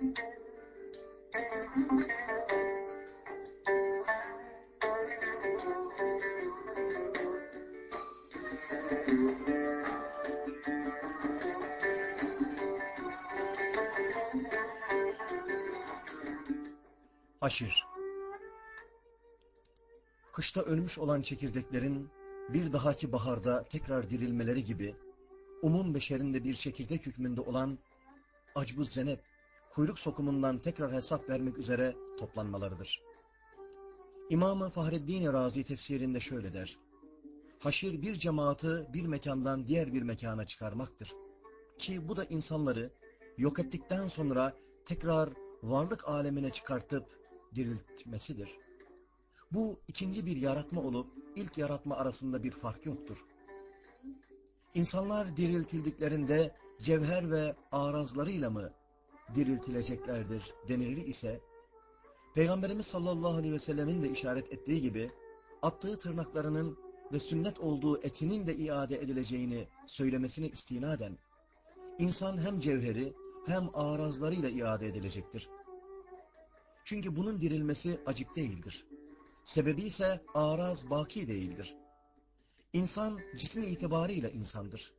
Haşir. Kışta ölmüş olan çekirdeklerin bir dahaki baharda tekrar dirilmeleri gibi umum beşerinde bir çekirdek hükmünde olan acbu zenep, kuyruk sokumundan tekrar hesap vermek üzere toplanmalarıdır. İmam-ı Fahreddin Razi tefsirinde şöyle der. Haşir bir cemaati bir mekandan diğer bir mekana çıkarmaktır. Ki bu da insanları yok ettikten sonra tekrar varlık alemine çıkartıp diriltmesidir. Bu ikinci bir yaratma olup ilk yaratma arasında bir fark yoktur. İnsanlar diriltildiklerinde cevher ve arazlarıyla mı diriltileceklerdir denilir ise, Peygamberimiz sallallahu aleyhi ve sellemin de işaret ettiği gibi, attığı tırnaklarının ve sünnet olduğu etinin de iade edileceğini söylemesine istinaden, insan hem cevheri hem arazlarıyla iade edilecektir. Çünkü bunun dirilmesi acip değildir. Sebebi ise araz baki değildir. İnsan cismi itibariyle insandır.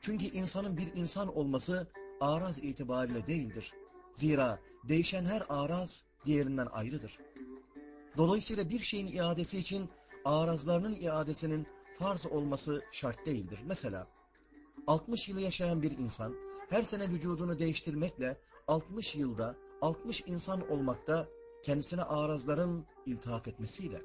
Çünkü insanın bir insan olması araz itibariyle değildir. Zira değişen her araz diğerinden ayrıdır. Dolayısıyla bir şeyin iadesi için arazlarının iadesinin farz olması şart değildir. Mesela 60 yılı yaşayan bir insan her sene vücudunu değiştirmekle 60 yılda 60 insan olmakta kendisine arazların iltihak etmesiyle.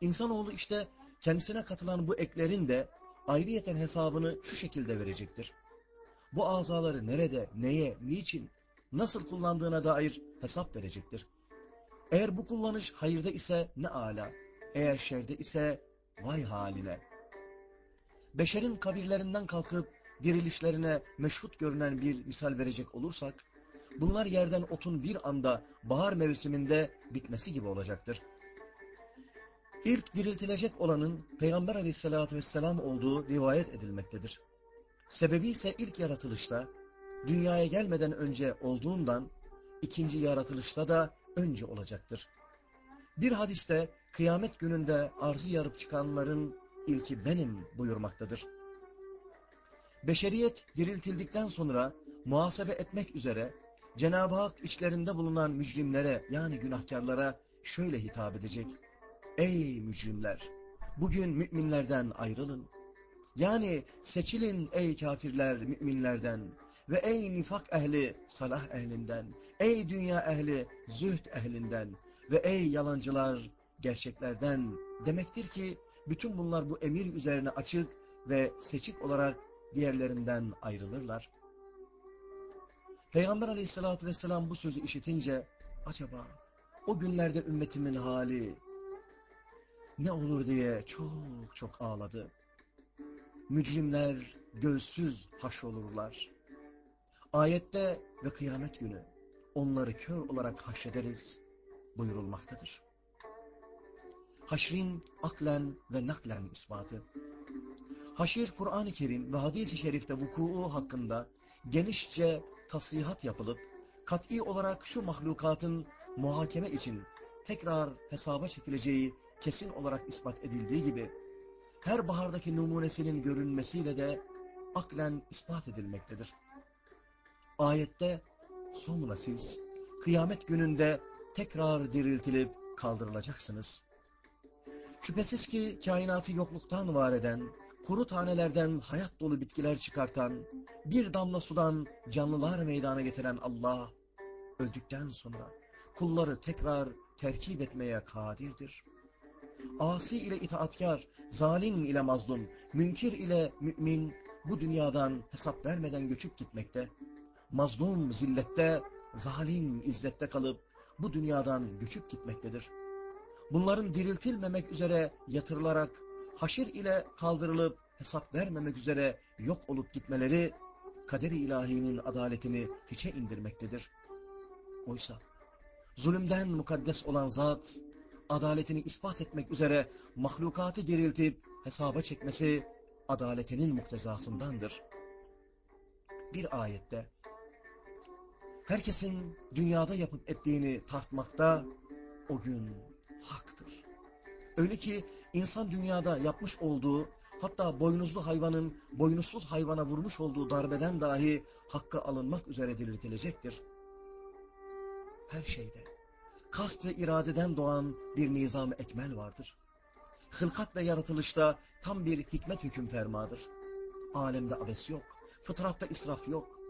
İnsanoğlu işte kendisine katılan bu eklerin de ayrıyeten hesabını şu şekilde verecektir. Bu azaları nerede, neye, niçin, nasıl kullandığına dair hesap verecektir. Eğer bu kullanış hayırda ise ne ala, eğer şerde ise vay haline. Beşerin kabirlerinden kalkıp dirilişlerine meşhut görünen bir misal verecek olursak, bunlar yerden otun bir anda bahar mevsiminde bitmesi gibi olacaktır. İlk diriltilecek olanın Peygamber aleyhissalatü vesselam olduğu rivayet edilmektedir. Sebebi ise ilk yaratılışta, dünyaya gelmeden önce olduğundan, ikinci yaratılışta da önce olacaktır. Bir hadiste kıyamet gününde arzı yarıp çıkanların ilki benim buyurmaktadır. Beşeriyet diriltildikten sonra muhasebe etmek üzere Cenab-ı Hak içlerinde bulunan mücrimlere yani günahkarlara şöyle hitap edecek. Ey mücrimler! Bugün müminlerden ayrılın. Yani seçilin ey kafirler müminlerden ve ey nifak ehli salah ehlinden, ey dünya ehli zühd ehlinden ve ey yalancılar gerçeklerden demektir ki bütün bunlar bu emir üzerine açık ve seçik olarak diğerlerinden ayrılırlar. Peygamber aleyhissalatü vesselam bu sözü işitince acaba o günlerde ümmetimin hali ne olur diye çok çok ağladı. Mücrimler göğsüz haş olurlar. Ayette ve kıyamet günü onları kör olarak haşrederiz buyurulmaktadır. Haşrin aklen ve naklen ispatı. Haşir Kur'an-ı Kerim ve hadis-i şerifte vuku'u hakkında genişçe tasrihat yapılıp kat'i olarak şu mahlukatın muhakeme için tekrar hesaba çekileceği kesin olarak ispat edildiği gibi her bahardaki numunesinin görünmesiyle de aklen ispat edilmektedir. Ayette sonra siz kıyamet gününde tekrar diriltilip kaldırılacaksınız. Şüphesiz ki kainatı yokluktan var eden, kuru tanelerden hayat dolu bitkiler çıkartan, bir damla sudan canlılar meydana getiren Allah, öldükten sonra kulları tekrar terkip etmeye kadirdir. Asi ile itaatkar, zalim ile mazlum, münkir ile mümin bu dünyadan hesap vermeden göçüp gitmekte. Mazlum zillette, zalim izzette kalıp bu dünyadan göçüp gitmektedir. Bunların diriltilmemek üzere yatırılarak haşir ile kaldırılıp hesap vermemek üzere yok olup gitmeleri kaderi ilahinin adaletini hiçe indirmektedir. Oysa zulümden mukaddes olan zat adaletini ispat etmek üzere mahlukatı diriltip hesaba çekmesi adaletinin muktezasındandır. Bir ayette herkesin dünyada yapıp ettiğini tartmakta o gün haktır. Öyle ki insan dünyada yapmış olduğu hatta boynuzlu hayvanın boynuzsuz hayvana vurmuş olduğu darbeden dahi hakkı alınmak üzere diriltilecektir. Her şeyde kast ve iradeden doğan bir nizam-ı ekmel vardır. Hılkat ve yaratılışta tam bir hikmet hüküm fermadır. Alemde abes yok, fıtratta israf yok.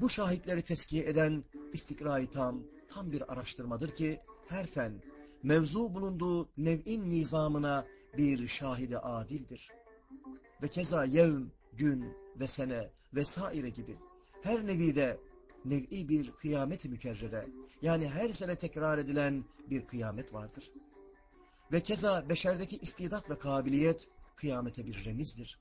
Bu şahitleri teskiye eden istikrai tam, tam bir araştırmadır ki her fen, mevzu bulunduğu nev'in nizamına bir şahide adildir. Ve keza yevm, gün ve sene vesaire gibi her nevide nev'i bir kıyamet-i mükerrere yani her sene tekrar edilen bir kıyamet vardır. Ve keza beşerdeki istidat ve kabiliyet kıyamete bir remizdir.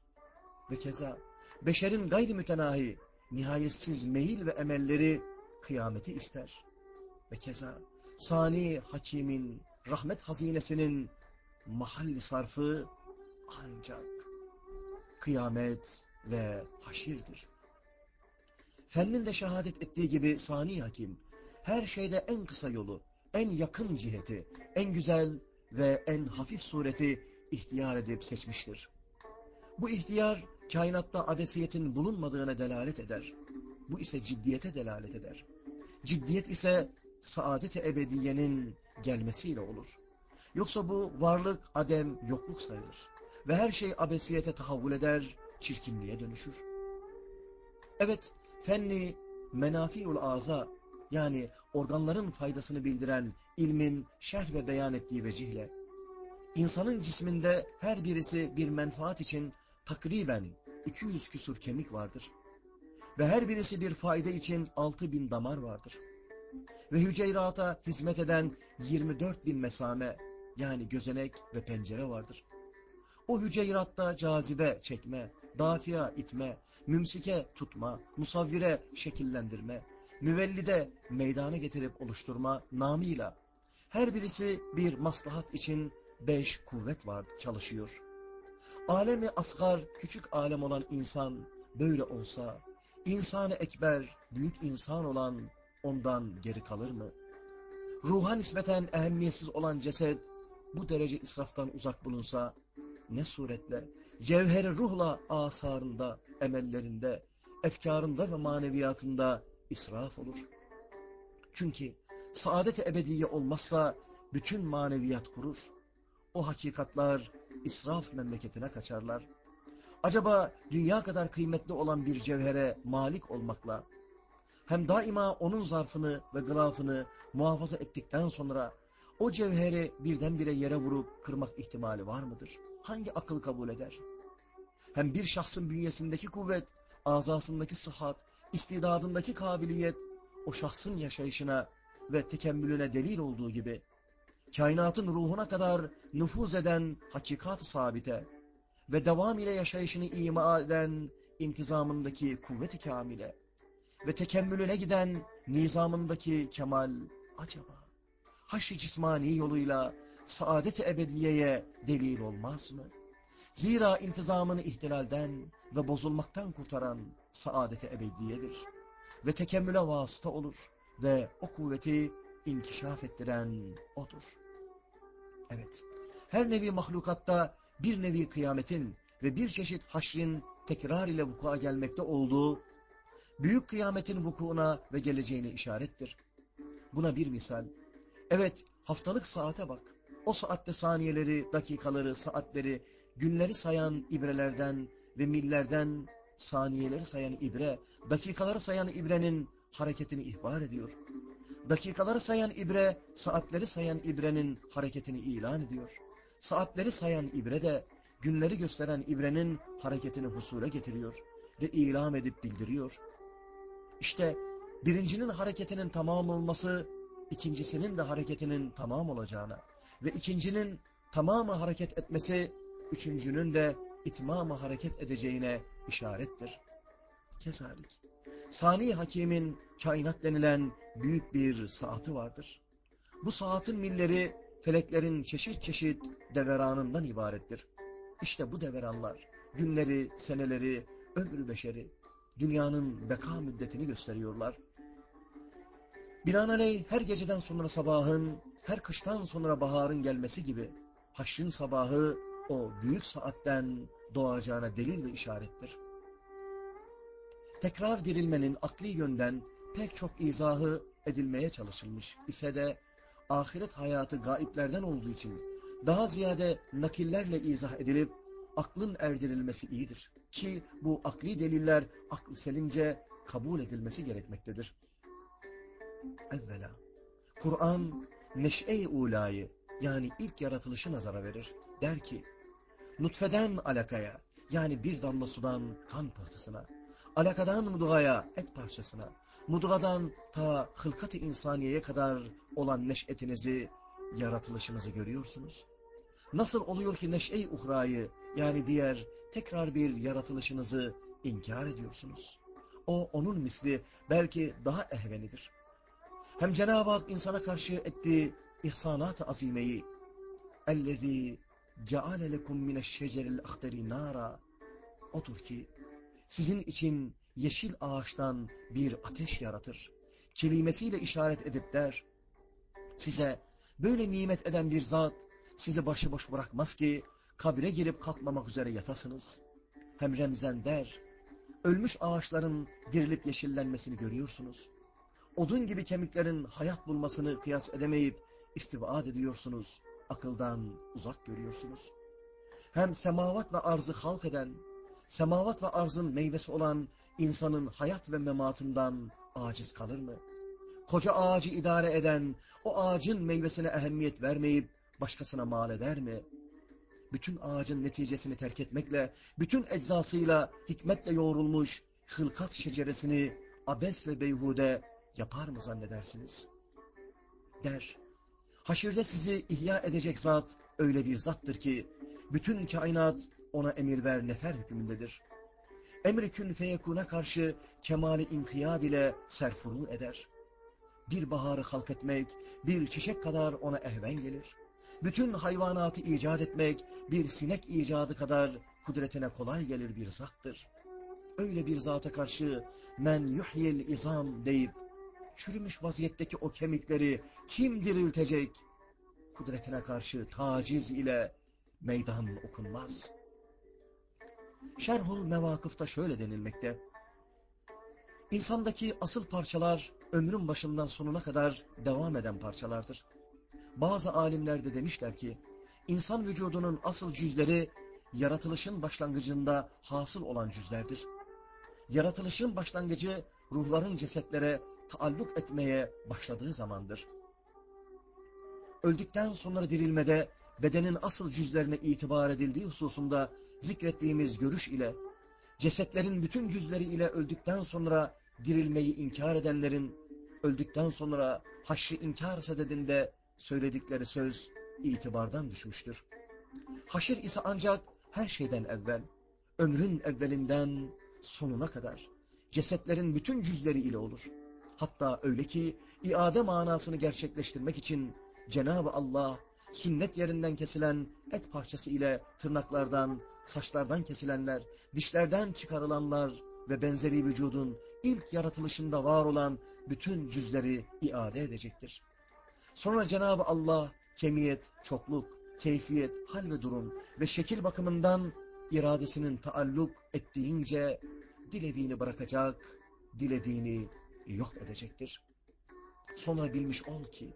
Ve keza beşerin gayri mütenahi, nihayetsiz meyil ve emelleri kıyameti ister. Ve keza sani hakimin rahmet hazinesinin mahalli sarfı ancak kıyamet ve haşirdir. Fennin de şehadet ettiği gibi sani hakim, her şeyde en kısa yolu, en yakın ciheti, en güzel ve en hafif sureti ihtiyar edip seçmiştir. Bu ihtiyar, kainatta abesiyetin bulunmadığına delalet eder. Bu ise ciddiyete delalet eder. Ciddiyet ise saadet-i ebediyenin gelmesiyle olur. Yoksa bu varlık, adem, yokluk sayılır. Ve her şey abesiyete tahavvül eder, çirkinliğe dönüşür. Evet, fenni menafiul aza yani organların faydasını bildiren ilmin şerh ve beyan ettiği vecihle, insanın cisminde her birisi bir menfaat için takriben 200 küsur kemik vardır. Ve her birisi bir fayda için 6 bin damar vardır. Ve hüceyrata hizmet eden 24 bin mesame yani gözenek ve pencere vardır. O hüceyratta cazibe çekme, dafia itme, mümsike tutma, musavvire şekillendirme, müvellide meydana getirip oluşturma namıyla her birisi bir maslahat için beş kuvvet var çalışıyor. Alemi asgar küçük alem olan insan böyle olsa, insanı ekber büyük insan olan ondan geri kalır mı? Ruha nispeten ehemmiyetsiz olan ceset bu derece israftan uzak bulunsa ne suretle cevheri ruhla asarında, emellerinde, efkarında ve maneviyatında israf olur. Çünkü saadet-i ebediye olmazsa bütün maneviyat kurur. O hakikatlar israf memleketine kaçarlar. Acaba dünya kadar kıymetli olan bir cevhere malik olmakla, hem daima onun zarfını ve gılafını muhafaza ettikten sonra o cevheri birdenbire yere vurup kırmak ihtimali var mıdır? Hangi akıl kabul eder? Hem bir şahsın bünyesindeki kuvvet, azasındaki sıhhat, istidadındaki kabiliyet o şahsın yaşayışına ve tekemmülüne delil olduğu gibi, kainatın ruhuna kadar nüfuz eden hakikat-ı sabite ve devam ile yaşayışını ima eden intizamındaki kuvvet-i kamile ve tekemmülüne giden nizamındaki kemal acaba haşr-ı cismani yoluyla saadet-i ebediyeye delil olmaz mı? Zira intizamını ihtilalden ve bozulmaktan kurtaran saadet-i ebediyedir. Ve tekemmüle vasıta olur ve o kuvveti inkişaf ettiren O'dur. Evet, her nevi mahlukatta bir nevi kıyametin ve bir çeşit haşrin tekrar ile vuku'a gelmekte olduğu, büyük kıyametin vukuuna ve geleceğine işarettir. Buna bir misal, evet haftalık saate bak, o saatte saniyeleri, dakikaları, saatleri, günleri sayan ibrelerden ve millerden saniyeleri sayan ibre, dakikaları sayan ibrenin hareketini ihbar ediyor. Dakikaları sayan ibre, saatleri sayan ibrenin hareketini ilan ediyor. Saatleri sayan ibre de günleri gösteren ibrenin hareketini husule getiriyor ve ilam edip bildiriyor. İşte birincinin hareketinin tamam olması, ikincisinin de hareketinin tamam olacağına ve ikincinin tamamı hareket etmesi, üçüncünün de itmamı hareket edeceğine işarettir. Kesalik. Sani Hakim'in kainat denilen büyük bir saati vardır. Bu saatin milleri feleklerin çeşit çeşit deveranından ibarettir. İşte bu deveranlar günleri, seneleri, ömrü beşeri, dünyanın beka müddetini gösteriyorlar. Binaenaleyh her geceden sonra sabahın, her kıştan sonra baharın gelmesi gibi haşrın sabahı o büyük saatten doğacağına delil ve işarettir. Tekrar dirilmenin akli yönden pek çok izahı edilmeye çalışılmış ise de ahiret hayatı gaiplerden olduğu için daha ziyade nakillerle izah edilip aklın erdirilmesi iyidir. Ki bu akli deliller aklı selimce kabul edilmesi gerekmektedir. Evvela, Kur'an neş'e-i ulayı yani ilk yaratılışı nazara verir. Der ki, nutfeden alakaya yani bir damla sudan kan pıhtısına, alakadan mudgaya et parçasına, mudgadan ta hılkat-ı insaniyeye kadar olan neş'etinizi, yaratılışınızı görüyorsunuz. Nasıl oluyor ki neş'e-i uhrayı yani diğer tekrar bir yaratılışınızı inkar ediyorsunuz? O onun misli belki daha ehvenidir. Hem Cenab-ı Hak insana karşı ettiği ihsanat-ı azimeyi اَلَّذ۪ي ceale lekum mineşşeceril ahteri nara odur ki sizin için yeşil ağaçtan bir ateş yaratır. Kelimesiyle işaret edip der, size böyle nimet eden bir zat sizi başıboş bırakmaz ki kabire girip kalkmamak üzere yatasınız. Hem Remzen der, ölmüş ağaçların dirilip yeşillenmesini görüyorsunuz. Odun gibi kemiklerin hayat bulmasını kıyas edemeyip istivaat ediyorsunuz. Akıldan uzak görüyorsunuz. Hem semavat ve arzı halk eden, semavat ve arzın meyvesi olan insanın hayat ve mematından aciz kalır mı? Koca ağacı idare eden, o ağacın meyvesine ehemmiyet vermeyip başkasına mal eder mi? Bütün ağacın neticesini terk etmekle, bütün eczasıyla, hikmetle yoğrulmuş hılkat şeceresini abes ve beyhude yapar mı zannedersiniz? Der, haşirde sizi ihya edecek zat öyle bir zattır ki, bütün kainat ona emir ver nefer hükmündedir. Emri kün feyekuna karşı kemali inkiyad ile serfuru eder. Bir baharı halk etmek, bir çiçek kadar ona ehven gelir. Bütün hayvanatı icat etmek, bir sinek icadı kadar kudretine kolay gelir bir zattır. Öyle bir zata karşı men yuhyil izam deyip, çürümüş vaziyetteki o kemikleri kim diriltecek? Kudretine karşı taciz ile meydan okunmaz. Şerhul Mevakıf'ta şöyle denilmekte. İnsandaki asıl parçalar ömrün başından sonuna kadar devam eden parçalardır. Bazı alimler de demişler ki, insan vücudunun asıl cüzleri yaratılışın başlangıcında hasıl olan cüzlerdir. Yaratılışın başlangıcı ruhların cesetlere taalluk etmeye başladığı zamandır. Öldükten sonra dirilmede bedenin asıl cüzlerine itibar edildiği hususunda zikrettiğimiz görüş ile, cesetlerin bütün cüzleri ile öldükten sonra dirilmeyi inkar edenlerin, öldükten sonra haşrı inkar sededinde söyledikleri söz itibardan düşmüştür. Haşir ise ancak her şeyden evvel, ömrün evvelinden sonuna kadar, cesetlerin bütün cüzleri ile olur. Hatta öyle ki, iade manasını gerçekleştirmek için Cenab-ı Allah, sünnet yerinden kesilen et parçası ile tırnaklardan, saçlardan kesilenler, dişlerden çıkarılanlar ve benzeri vücudun ilk yaratılışında var olan bütün cüzleri iade edecektir. Sonra Cenab-ı Allah kemiyet, çokluk, keyfiyet, hal ve durum ve şekil bakımından iradesinin taalluk ettiğince dilediğini bırakacak, dilediğini yok edecektir. Sonra bilmiş ol ki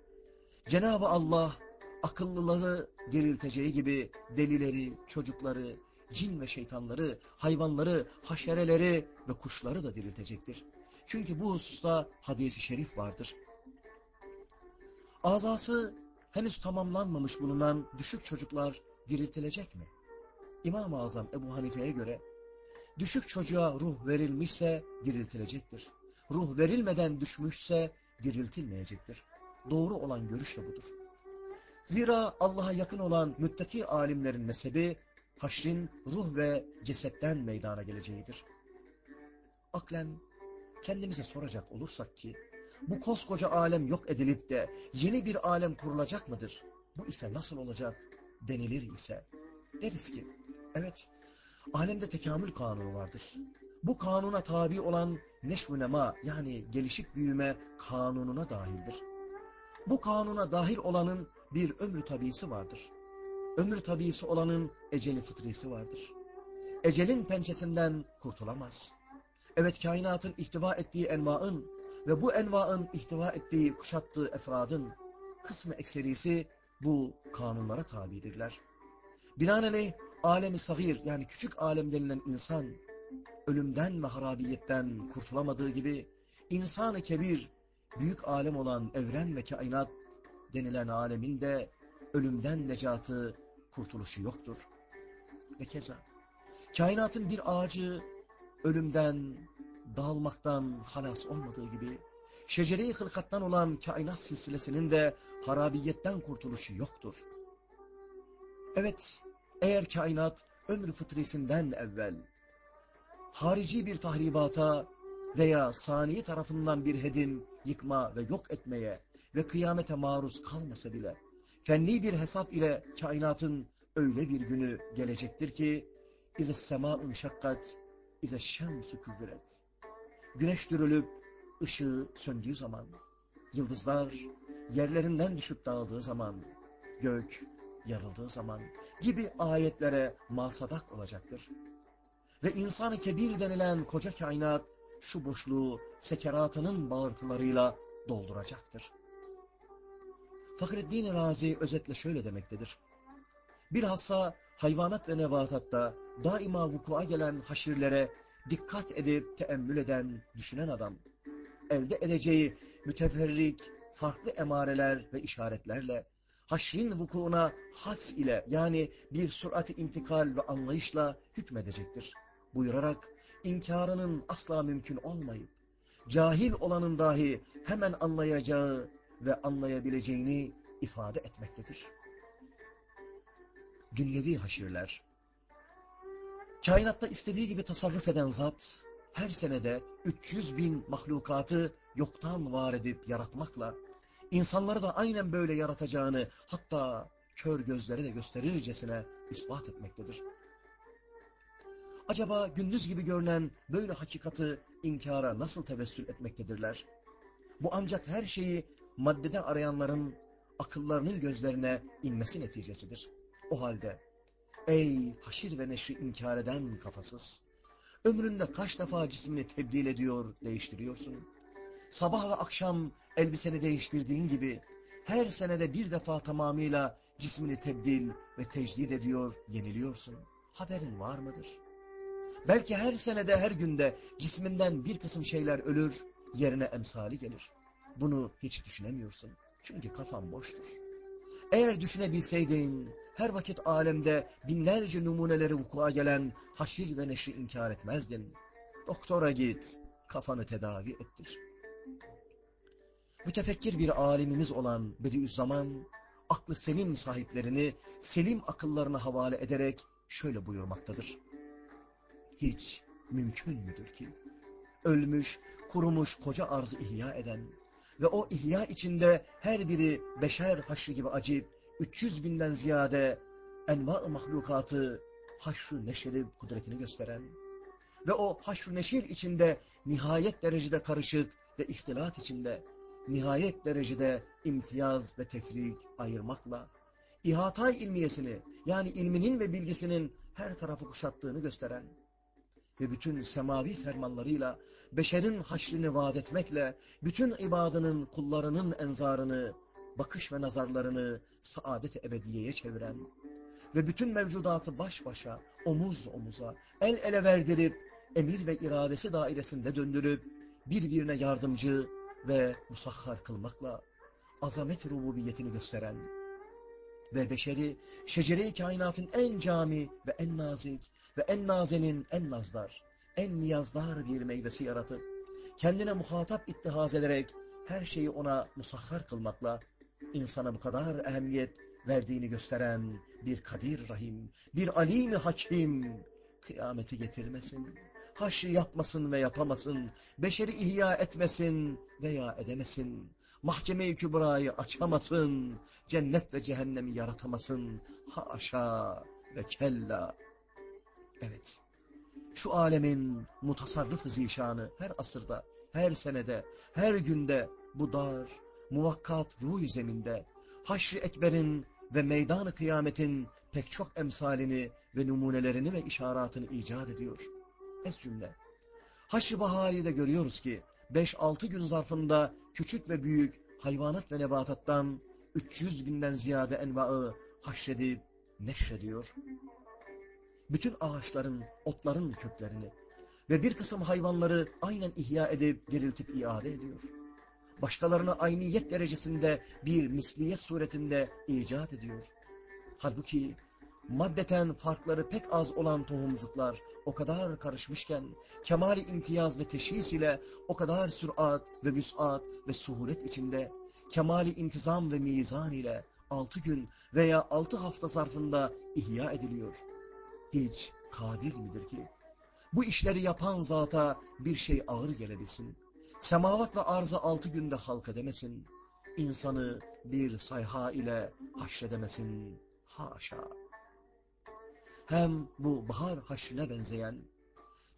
Cenab-ı Allah akıllıları dirilteceği gibi delileri, çocukları, cin ve şeytanları, hayvanları, haşereleri ve kuşları da diriltecektir. Çünkü bu hususta hadisi şerif vardır. Azası henüz tamamlanmamış bulunan düşük çocuklar diriltilecek mi? İmam-ı Azam Ebu Hanife'ye göre düşük çocuğa ruh verilmişse diriltilecektir. Ruh verilmeden düşmüşse diriltilmeyecektir. Doğru olan görüş de budur. Zira Allah'a yakın olan müttaki alimlerin mezhebi haşrin ruh ve cesetten meydana geleceğidir. Aklen kendimize soracak olursak ki bu koskoca alem yok edilip de yeni bir alem kurulacak mıdır? Bu ise nasıl olacak denilir ise deriz ki evet alemde tekamül kanunu vardır. Bu kanuna tabi olan neşv nema yani gelişik büyüme kanununa dahildir. Bu kanuna dahil olanın bir ömrü tabisi vardır. Ömrü tabisi olanın eceli fıtrisi vardır. Ecelin pençesinden kurtulamaz. Evet kainatın ihtiva ettiği envaın ve bu envaın ihtiva ettiği kuşattığı efradın kısmı ekserisi bu kanunlara tabidirler. Binaenaleyh alemi sagir yani küçük alem denilen insan ölümden ve harabiyetten kurtulamadığı gibi insanı kebir büyük alem olan evren ve kainat denilen alemin de ölümden necatı kurtuluşu yoktur. Ve keza kainatın bir ağacı ölümden, dağılmaktan halas olmadığı gibi şecere-i hılkattan olan kainat silsilesinin de harabiyetten kurtuluşu yoktur. Evet, eğer kainat ömrü fıtrisinden evvel harici bir tahribata veya saniye tarafından bir hedim, yıkma ve yok etmeye ve kıyamete maruz kalmasa bile fenni bir hesap ile kainatın öyle bir günü gelecektir ki İze semâ'un şakkat, ize şemsü küvret. Güneş dürülüp ışığı söndüğü zaman, yıldızlar yerlerinden düşüp dağıldığı zaman, gök yarıldığı zaman gibi ayetlere masadak olacaktır. Ve insanı kebir denilen koca kainat şu boşluğu sekeratının bağırtılarıyla dolduracaktır. Fahreddin Razi özetle şöyle demektedir. Bilhassa hayvanat ve nebatatta daima vukua gelen haşirlere dikkat edip teemmül eden, düşünen adam, elde edeceği müteferrik, farklı emareler ve işaretlerle, haşrin vukuuna has ile yani bir sürat-i intikal ve anlayışla hükmedecektir. Buyurarak inkarının asla mümkün olmayıp, cahil olanın dahi hemen anlayacağı ve anlayabileceğini ifade etmektedir. Dünyevi haşirler, kainatta istediği gibi tasarruf eden zat, her senede 300 bin mahlukatı yoktan var edip yaratmakla, insanları da aynen böyle yaratacağını hatta kör gözlere de gösterircesine ispat etmektedir. Acaba gündüz gibi görünen böyle hakikati inkara nasıl tevessül etmektedirler? Bu ancak her şeyi maddede arayanların akıllarının gözlerine inmesi neticesidir. O halde ey haşir ve neşri inkar eden kafasız, ömründe kaç defa cismini tebdil ediyor, değiştiriyorsun? Sabah ve akşam elbiseni değiştirdiğin gibi her senede bir defa tamamıyla cismini tebdil ve tecdid ediyor, yeniliyorsun. Haberin var mıdır? Belki her senede her günde cisminden bir kısım şeyler ölür, yerine emsali gelir. Bunu hiç düşünemiyorsun. Çünkü kafan boştur. Eğer düşünebilseydin, her vakit alemde binlerce numuneleri vukua gelen haşir ve neşri inkar etmezdin. Doktora git, kafanı tedavi ettir. Mütefekkir bir alimimiz olan Bediüzzaman, aklı selim sahiplerini selim akıllarına havale ederek şöyle buyurmaktadır. Hiç mümkün müdür ki, ölmüş, kurumuş koca arzı ihya eden ve o ihya içinde her biri beşer haşrı gibi acip, 300 binden ziyade enva-ı mahlukatı haşru neşredip kudretini gösteren ve o haşru neşir içinde nihayet derecede karışık ve ihtilat içinde nihayet derecede imtiyaz ve tefrik ayırmakla ihata ilmiyesini yani ilminin ve bilgisinin her tarafı kuşattığını gösteren ve bütün semavi fermanlarıyla beşerin haşrini vaat etmekle bütün ibadının kullarının enzarını, bakış ve nazarlarını saadet ebediyeye çeviren ve bütün mevcudatı baş başa, omuz omuza, el ele verdirip, emir ve iradesi dairesinde döndürüp, birbirine yardımcı ve musahhar kılmakla azamet rububiyetini gösteren ve beşeri şecere-i kainatın en cami ve en nazik ve en nazenin en nazlar, en niyazdar bir meyvesi yaratıp, kendine muhatap ittihaz ederek her şeyi ona musahhar kılmakla, insana bu kadar ehemmiyet verdiğini gösteren bir kadir rahim, bir alim hakim, kıyameti getirmesin, haşr yapmasın ve yapamasın, beşeri ihya etmesin veya edemesin, mahkeme-i kübrayı açamasın, cennet ve cehennemi yaratamasın, haşa ve kella. Evet, şu alemin mutasarrıf zişanı her asırda, her senede, her günde bu dar, muvakkat ruh zeminde, haşr-ı ekberin ve meydan-ı kıyametin pek çok emsalini ve numunelerini ve işaratını icat ediyor. Es cümle. Haşr-ı Bahari'de görüyoruz ki 5-6 gün zarfında küçük ve büyük hayvanat ve nebatattan 300 binden ziyade envaı haşredip neşrediyor. Bütün ağaçların, otların köklerini ve bir kısım hayvanları aynen ihya edip diriltip iade ediyor. Başkalarına ayniyet derecesinde bir misliyet suretinde icat ediyor. Halbuki maddeten farkları pek az olan tohumcuklar o kadar karışmışken, kemali imtiyaz ve teşhis ile o kadar sürat ve vüsat ve suhulet içinde, kemali intizam ve mizan ile altı gün veya altı hafta zarfında ihya ediliyor. Hiç kadir midir ki? Bu işleri yapan zata bir şey ağır gelebilsin. Semavat ve arzı altı günde halk edemesin. İnsanı bir sayha ile haşredemesin. Haşa. Hem bu bahar haşrine benzeyen,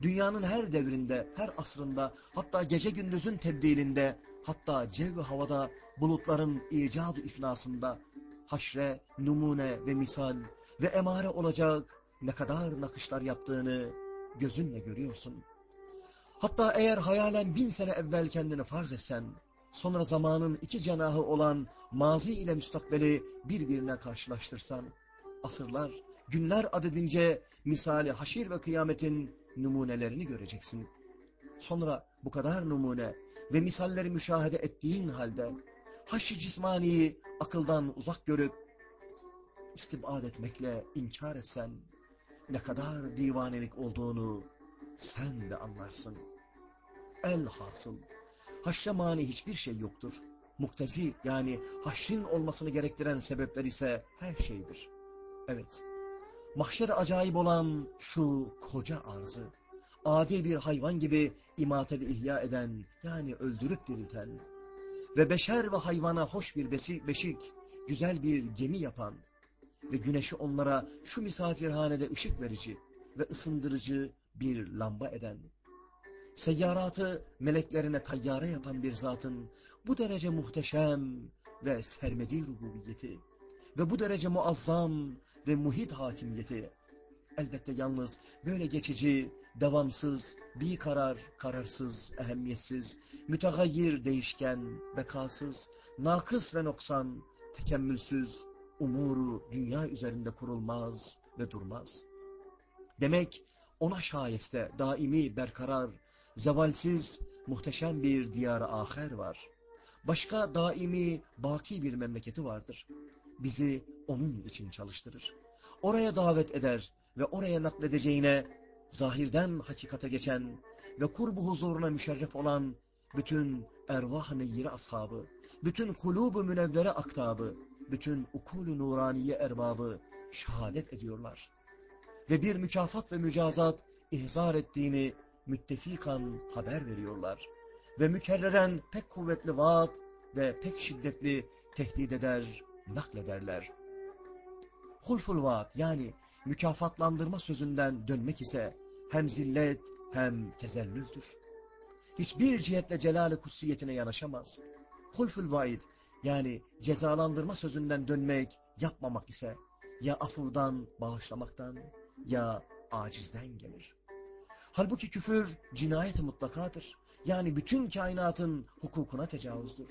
dünyanın her devrinde, her asrında, hatta gece gündüzün tebdilinde, hatta cev havada, bulutların icadı ifnasında, haşre, numune ve misal ve emare olacak ne kadar nakışlar yaptığını gözünle görüyorsun. Hatta eğer hayalen bin sene evvel kendini farz etsen, sonra zamanın iki cenahı olan mazi ile müstakbeli birbirine karşılaştırsan, asırlar, günler adedince misali haşir ve kıyametin numunelerini göreceksin. Sonra bu kadar numune ve misalleri müşahede ettiğin halde, haşi cismaniyi akıldan uzak görüp, istibad etmekle inkar etsen, ne kadar divanelik olduğunu sen de anlarsın. Elhasıl, haşre mani hiçbir şey yoktur. Muktezi yani haşrin olmasını gerektiren sebepler ise her şeydir. Evet, mahşer acayip olan şu koca arzı, adi bir hayvan gibi imateli ihya eden, yani öldürüp dirilten ve beşer ve hayvana hoş bir besi, beşik, güzel bir gemi yapan ve güneşi onlara şu misafirhanede ışık verici ve ısındırıcı bir lamba eden, seyyaratı meleklerine tayyare yapan bir zatın bu derece muhteşem ve sermedi rububiyeti ve bu derece muazzam ve muhit hakimiyeti, elbette yalnız böyle geçici, devamsız, bir karar, kararsız, ehemmiyetsiz, mütegayyir, değişken, bekasız, nakıs ve noksan, tekemmülsüz, umuru dünya üzerinde kurulmaz ve durmaz. Demek ona şayeste daimi berkarar, zevalsiz, muhteşem bir diyar aher var. Başka daimi, baki bir memleketi vardır. Bizi onun için çalıştırır. Oraya davet eder ve oraya nakledeceğine zahirden hakikate geçen ve kurbu huzuruna müşerref olan bütün ervah-ı ashabı, bütün kulub-u münevvere aktabı, bütün ukul-u nuraniye erbabı şehadet ediyorlar. Ve bir mükafat ve mücazat ihzar ettiğini müttefikan haber veriyorlar. Ve mükerreren pek kuvvetli vaat ve pek şiddetli tehdit eder, naklederler. Hulful vaat yani mükafatlandırma sözünden dönmek ise hem zillet hem tezellüldür. Hiçbir cihetle celal-i kutsiyetine yanaşamaz. Hulful vaid yani cezalandırma sözünden dönmek, yapmamak ise ya afuvdan, bağışlamaktan ya acizden gelir. Halbuki küfür cinayet mutlakadır. Yani bütün kainatın hukukuna tecavüzdür.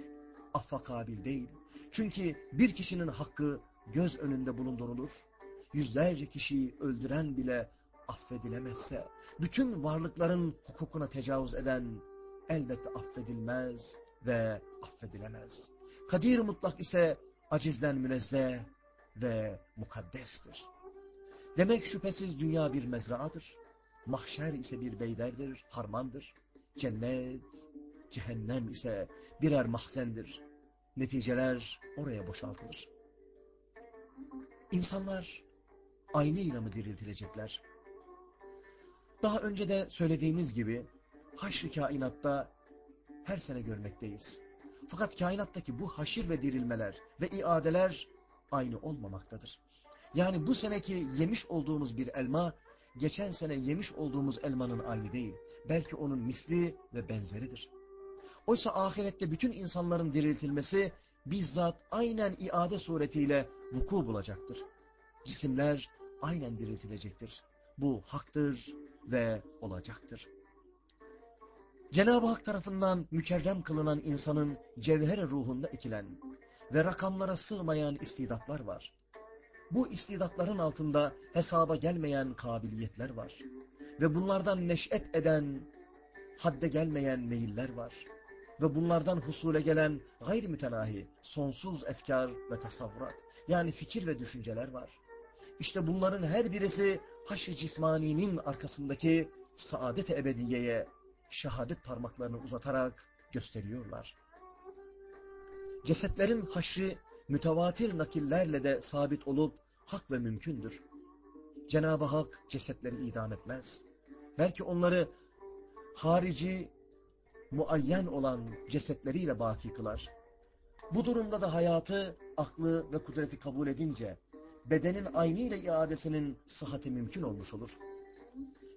Affa kabil değil. Çünkü bir kişinin hakkı göz önünde bulundurulur. Yüzlerce kişiyi öldüren bile affedilemezse, bütün varlıkların hukukuna tecavüz eden elbette affedilmez ve affedilemez. Kadir mutlak ise acizden münezzeh ve mukaddestir. Demek şüphesiz dünya bir mezraadır. Mahşer ise bir beyderdir, harmandır. Cennet, cehennem ise birer mahzendir. Neticeler oraya boşaltılır. İnsanlar aynıyla mı diriltilecekler? Daha önce de söylediğimiz gibi haşr kainatta her sene görmekteyiz. Fakat kainattaki bu haşir ve dirilmeler ve iadeler aynı olmamaktadır. Yani bu seneki yemiş olduğumuz bir elma, geçen sene yemiş olduğumuz elmanın aynı değil. Belki onun misli ve benzeridir. Oysa ahirette bütün insanların diriltilmesi bizzat aynen iade suretiyle vuku bulacaktır. Cisimler aynen diriltilecektir. Bu haktır ve olacaktır. Cenab-ı Hak tarafından mükerrem kılınan insanın cevher ruhunda ekilen ve rakamlara sığmayan istidatlar var. Bu istidatların altında hesaba gelmeyen kabiliyetler var. Ve bunlardan neş'et eden, hadde gelmeyen meyiller var. Ve bunlardan husule gelen gayri mütenahi, sonsuz efkar ve tasavvurat, yani fikir ve düşünceler var. İşte bunların her birisi haş-ı cismaninin arkasındaki saadet-i ebediyeye şehadet parmaklarını uzatarak gösteriyorlar. Cesetlerin haşri mütevatir nakillerle de sabit olup hak ve mümkündür. Cenab-ı Hak cesetleri idam etmez. Belki onları harici, muayyen olan cesetleriyle baki kılar. Bu durumda da hayatı, aklı ve kudreti kabul edince bedenin aynı iadesinin sıhhati mümkün olmuş olur.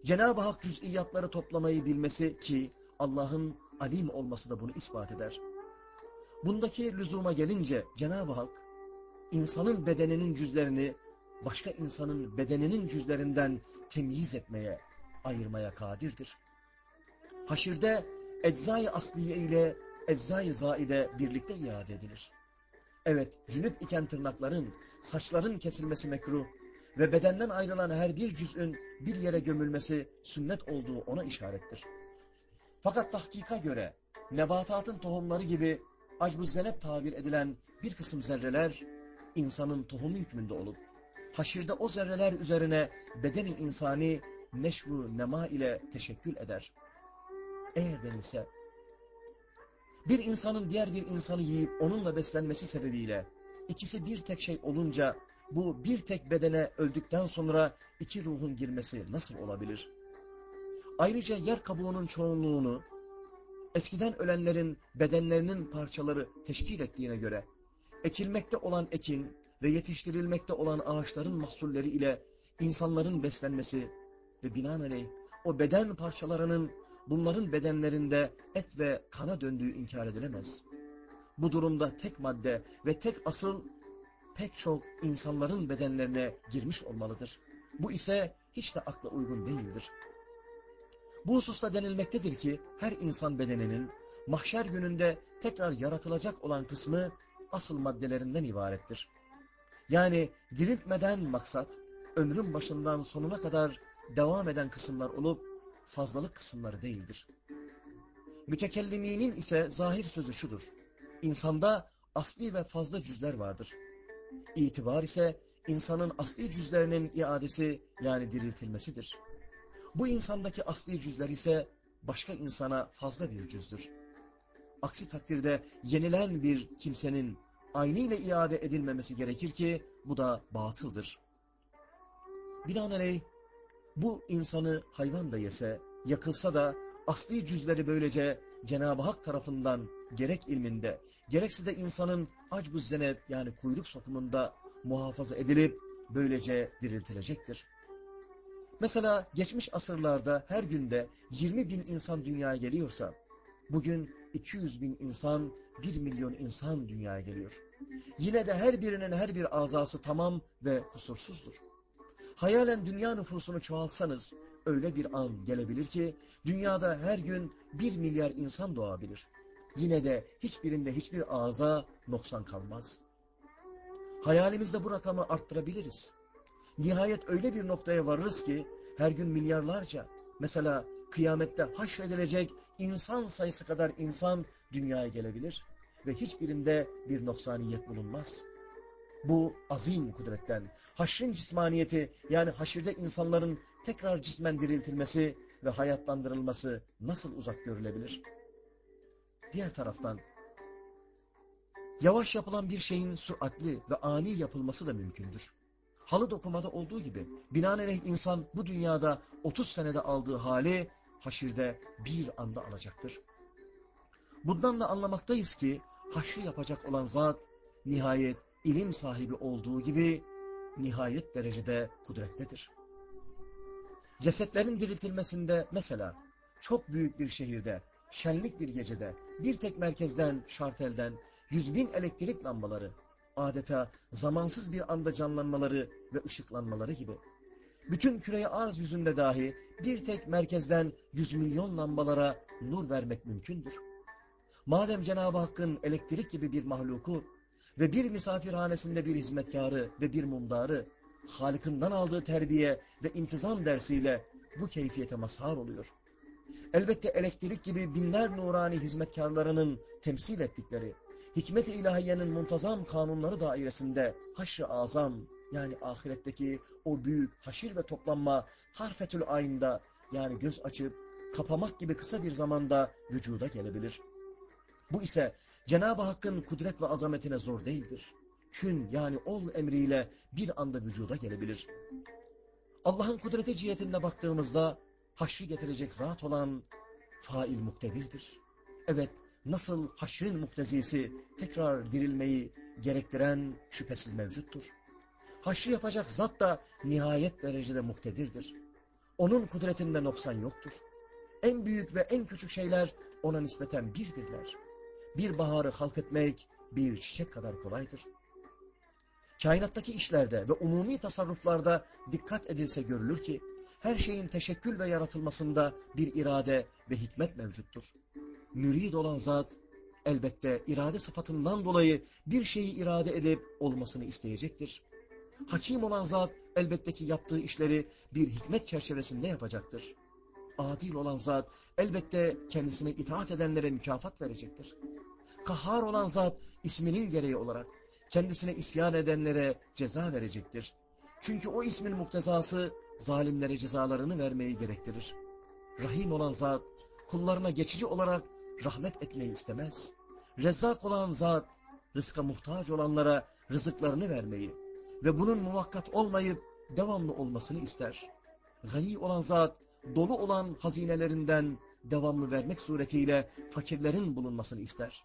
Cenab-ı Hak cüz'iyatları toplamayı bilmesi ki Allah'ın alim olması da bunu ispat eder. Bundaki lüzuma gelince Cenab-ı Hak insanın bedeninin cüzlerini başka insanın bedeninin cüzlerinden temyiz etmeye, ayırmaya kadirdir. Haşirde eczai asliye ile eczai zaide birlikte iade edilir. Evet, cünüp iken tırnakların, saçların kesilmesi mekruh ve bedenden ayrılan her bir cüz'ün bir yere gömülmesi sünnet olduğu ona işarettir. Fakat tahkika göre nebatatın tohumları gibi acbuz zenep tabir edilen bir kısım zerreler insanın tohumu hükmünde olup haşirde o zerreler üzerine bedeni insani neşvu nema ile teşekkül eder. Eğer denilse bir insanın diğer bir insanı yiyip onunla beslenmesi sebebiyle ikisi bir tek şey olunca bu bir tek bedene öldükten sonra iki ruhun girmesi nasıl olabilir? Ayrıca yer kabuğunun çoğunluğunu eskiden ölenlerin bedenlerinin parçaları teşkil ettiğine göre ekilmekte olan ekin ve yetiştirilmekte olan ağaçların mahsulleri ile insanların beslenmesi ve binaenaleyh o beden parçalarının bunların bedenlerinde et ve kana döndüğü inkar edilemez. Bu durumda tek madde ve tek asıl pek çok insanların bedenlerine girmiş olmalıdır. Bu ise hiç de akla uygun değildir. Bu hususta denilmektedir ki her insan bedeninin mahşer gününde tekrar yaratılacak olan kısmı asıl maddelerinden ibarettir. Yani diriltmeden maksat ömrün başından sonuna kadar devam eden kısımlar olup fazlalık kısımları değildir. Mütekelliminin ise zahir sözü şudur. İnsanda asli ve fazla cüzler vardır. İtibar ise insanın asli cüzlerinin iadesi yani diriltilmesidir. Bu insandaki asli cüzler ise başka insana fazla bir cüzdür. Aksi takdirde yenilen bir kimsenin aynı ile iade edilmemesi gerekir ki bu da batıldır. Binaenaleyh bu insanı hayvan da yese, yakılsa da asli cüzleri böylece Cenab-ı Hak tarafından gerek ilminde, gerekse de insanın acbu zeneb yani kuyruk sokumunda muhafaza edilip böylece diriltilecektir. Mesela geçmiş asırlarda her günde 20 bin insan dünyaya geliyorsa, bugün 200 bin insan, 1 milyon insan dünyaya geliyor. Yine de her birinin her bir azası tamam ve kusursuzdur. Hayalen dünya nüfusunu çoğaltsanız öyle bir an gelebilir ki dünyada her gün 1 milyar insan doğabilir. Yine de hiçbirinde hiçbir ağza noksan kalmaz. Hayalimizde bu rakamı arttırabiliriz. Nihayet öyle bir noktaya varırız ki her gün milyarlarca, mesela kıyamette haşredilecek insan sayısı kadar insan dünyaya gelebilir ve hiçbirinde bir noksaniyet bulunmaz. Bu azim kudretten, haşrin cismaniyeti yani haşirde insanların tekrar cismen diriltilmesi ve hayatlandırılması nasıl uzak görülebilir? Diğer taraftan, yavaş yapılan bir şeyin süratli ve ani yapılması da mümkündür. Halı dokumada olduğu gibi binaenaleyh insan bu dünyada 30 senede aldığı hali haşirde bir anda alacaktır. Bundan da anlamaktayız ki haşri yapacak olan zat nihayet ilim sahibi olduğu gibi nihayet derecede kudrettedir. Cesetlerin diriltilmesinde mesela çok büyük bir şehirde, şenlik bir gecede, bir tek merkezden, şartelden, yüz bin elektrik lambaları, adeta zamansız bir anda canlanmaları ve ışıklanmaları gibi. Bütün küreye arz yüzünde dahi bir tek merkezden yüz milyon lambalara nur vermek mümkündür. Madem Cenab-ı Hakk'ın elektrik gibi bir mahluku ve bir misafirhanesinde bir hizmetkarı ve bir mumdarı, Halık'ından aldığı terbiye ve intizam dersiyle bu keyfiyete mazhar oluyor. Elbette elektrik gibi binler nurani hizmetkarlarının temsil ettikleri, hikmet-i ilahiyenin muntazam kanunları dairesinde haşr-ı azam, yani ahiretteki o büyük haşir ve toplanma harfetül ayında, yani göz açıp kapamak gibi kısa bir zamanda vücuda gelebilir. Bu ise Cenab-ı Hakk'ın kudret ve azametine zor değildir. Kün yani ol emriyle bir anda vücuda gelebilir. Allah'ın kudreti cihetinde baktığımızda haşri getirecek zat olan fail muktedirdir. Evet, nasıl haşrin muktezisi tekrar dirilmeyi gerektiren şüphesiz mevcuttur. Haşri yapacak zat da nihayet derecede muktedirdir. Onun kudretinde noksan yoktur. En büyük ve en küçük şeyler ona nispeten birdirler. Bir baharı halk etmek bir çiçek kadar kolaydır. Kainattaki işlerde ve umumi tasarruflarda dikkat edilse görülür ki, her şeyin teşekkül ve yaratılmasında bir irade ve hikmet mevcuttur. Mürid olan zat, elbette irade sıfatından dolayı bir şeyi irade edip olmasını isteyecektir. Hakim olan zat, elbette ki yaptığı işleri bir hikmet çerçevesinde yapacaktır. Adil olan zat, elbette kendisine itaat edenlere mükafat verecektir. Kahhar olan zat, isminin gereği olarak, kendisine isyan edenlere ceza verecektir. Çünkü o ismin muktezası zalimlere cezalarını vermeyi gerektirir. Rahim olan zat kullarına geçici olarak rahmet etmeyi istemez. Rezzak olan zat rızka muhtaç olanlara rızıklarını vermeyi ve bunun muvakkat olmayıp devamlı olmasını ister. Gani olan zat dolu olan hazinelerinden devamlı vermek suretiyle fakirlerin bulunmasını ister.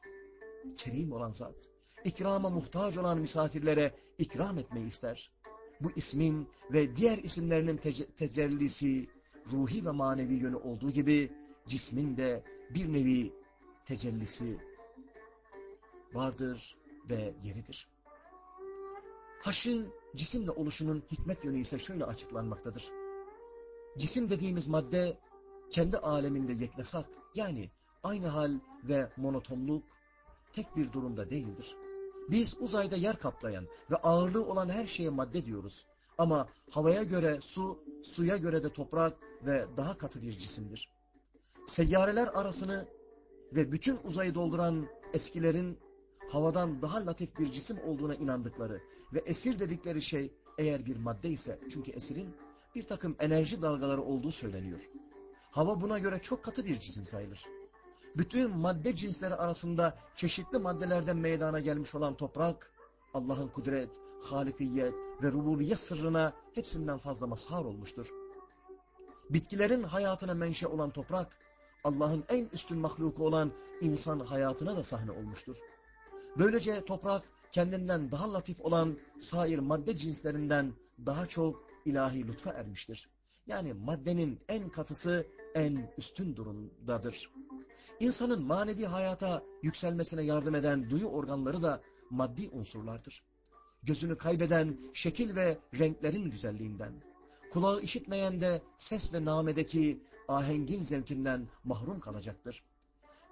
Kerim olan zat ikrama muhtaç olan misafirlere ikram etmeyi ister. Bu ismin ve diğer isimlerinin te tecellisi, ruhi ve manevi yönü olduğu gibi cismin de bir nevi tecellisi vardır ve yeridir. Haşrin cisimle oluşunun hikmet yönü ise şöyle açıklanmaktadır. Cisim dediğimiz madde kendi aleminde yeknesak yani aynı hal ve monotonluk tek bir durumda değildir. Biz uzayda yer kaplayan ve ağırlığı olan her şeye madde diyoruz. Ama havaya göre su, suya göre de toprak ve daha katı bir cisimdir. Seyyareler arasını ve bütün uzayı dolduran eskilerin havadan daha latif bir cisim olduğuna inandıkları ve esir dedikleri şey eğer bir madde ise çünkü esirin bir takım enerji dalgaları olduğu söyleniyor. Hava buna göre çok katı bir cisim sayılır bütün madde cinsleri arasında çeşitli maddelerden meydana gelmiş olan toprak, Allah'ın kudret, halikiyet ve rububiyet sırrına hepsinden fazla mazhar olmuştur. Bitkilerin hayatına menşe olan toprak, Allah'ın en üstün mahluku olan insan hayatına da sahne olmuştur. Böylece toprak kendinden daha latif olan sair madde cinslerinden daha çok ilahi lütfa ermiştir. Yani maddenin en katısı en üstün durumdadır. İnsanın manevi hayata yükselmesine yardım eden duyu organları da maddi unsurlardır. Gözünü kaybeden şekil ve renklerin güzelliğinden, kulağı işitmeyen de ses ve namedeki ahengin zevkinden mahrum kalacaktır.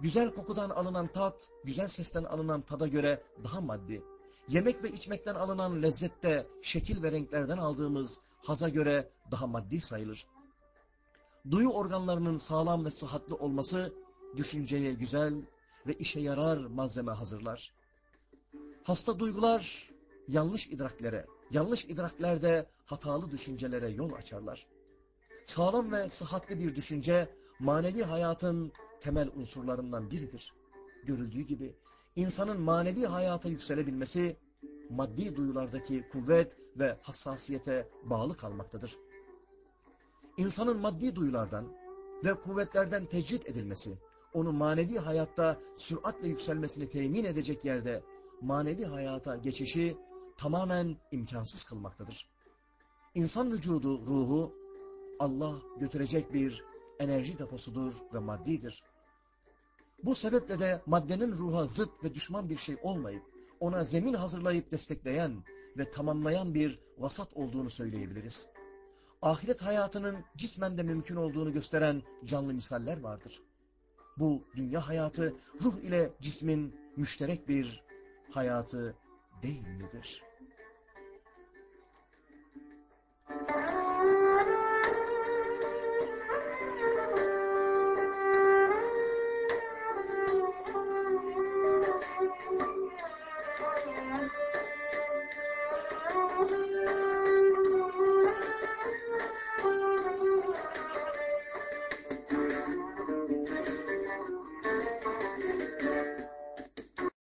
Güzel kokudan alınan tat, güzel sesten alınan tada göre daha maddi. Yemek ve içmekten alınan lezzette şekil ve renklerden aldığımız haza göre daha maddi sayılır. Duyu organlarının sağlam ve sıhhatli olması düşünceye güzel ve işe yarar malzeme hazırlar. Hasta duygular yanlış idraklere, yanlış idraklerde hatalı düşüncelere yol açarlar. Sağlam ve sıhhatli bir düşünce manevi hayatın temel unsurlarından biridir. Görüldüğü gibi insanın manevi hayata yükselebilmesi maddi duyulardaki kuvvet ve hassasiyete bağlı kalmaktadır. İnsanın maddi duyulardan ve kuvvetlerden tecrit edilmesi, onu manevi hayatta süratle yükselmesini temin edecek yerde manevi hayata geçişi tamamen imkansız kılmaktadır. İnsan vücudu, ruhu Allah götürecek bir enerji deposudur ve maddidir. Bu sebeple de maddenin ruha zıt ve düşman bir şey olmayıp, ona zemin hazırlayıp destekleyen ve tamamlayan bir vasat olduğunu söyleyebiliriz. Ahiret hayatının cismen de mümkün olduğunu gösteren canlı misaller vardır. Bu dünya hayatı ruh ile cismin müşterek bir hayatı değil midir?